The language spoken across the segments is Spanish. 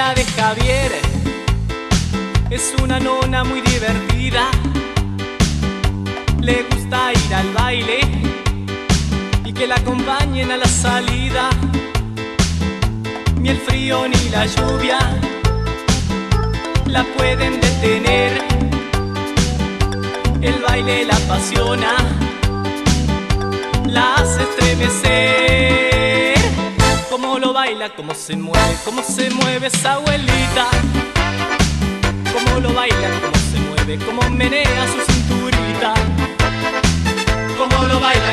Javier es una nona muy divertida. Le gusta ir al baile y que la acompañen a la salida. Ni el frío ni la lluvia la pueden detener. El baile la apasiona, baila, cómo se mueve, cómo se mueve esa abuelita. Cómo lo baila, cómo se mueve, cómo menea su cinturita. Cómo lo baila,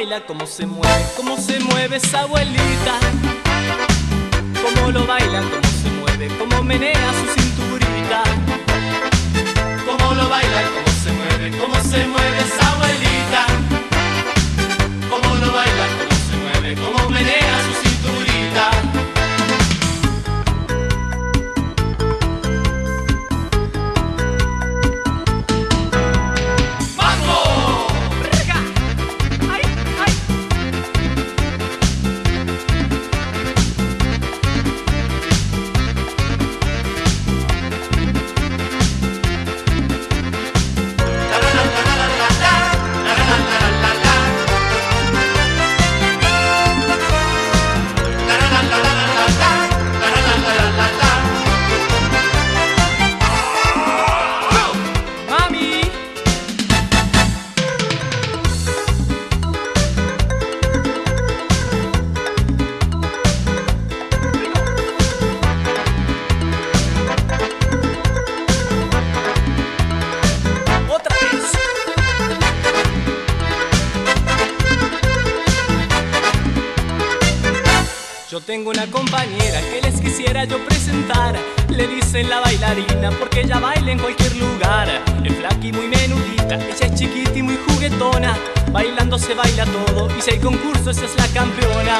baila, cómo se mueve, cómo se mueve esa abuelita. Cómo lo baila, cómo se mueve, cómo menea su cinturita. Yo tengo una compañera que les quisiera yo presentar. Le dicen la bailarina porque ella baila en cualquier lugar. Es flaca y muy menudita, ella es chiquita y muy juguetona. Bailando se baila todo y si hay concurso esa es la campeona.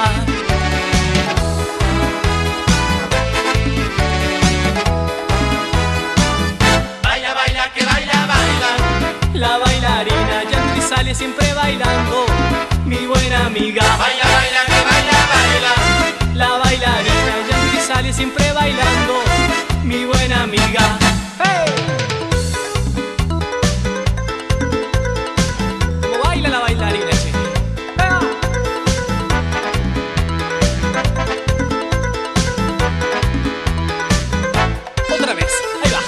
Baila, baila, que baila, baila. La bailarina ya sale siempre bailando. Mi buena amiga. Baila, baila, siempre bailando, mi buena amiga. ¡Hey! ¿Cómo baila la bailarina, che? ¡Ah! Otra vez, ahí va.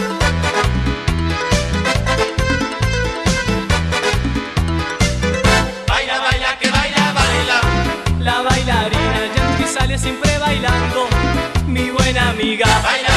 Baila, baila, que baila, baila. La bailarina ya sale siempre bailando buena amiga. Baila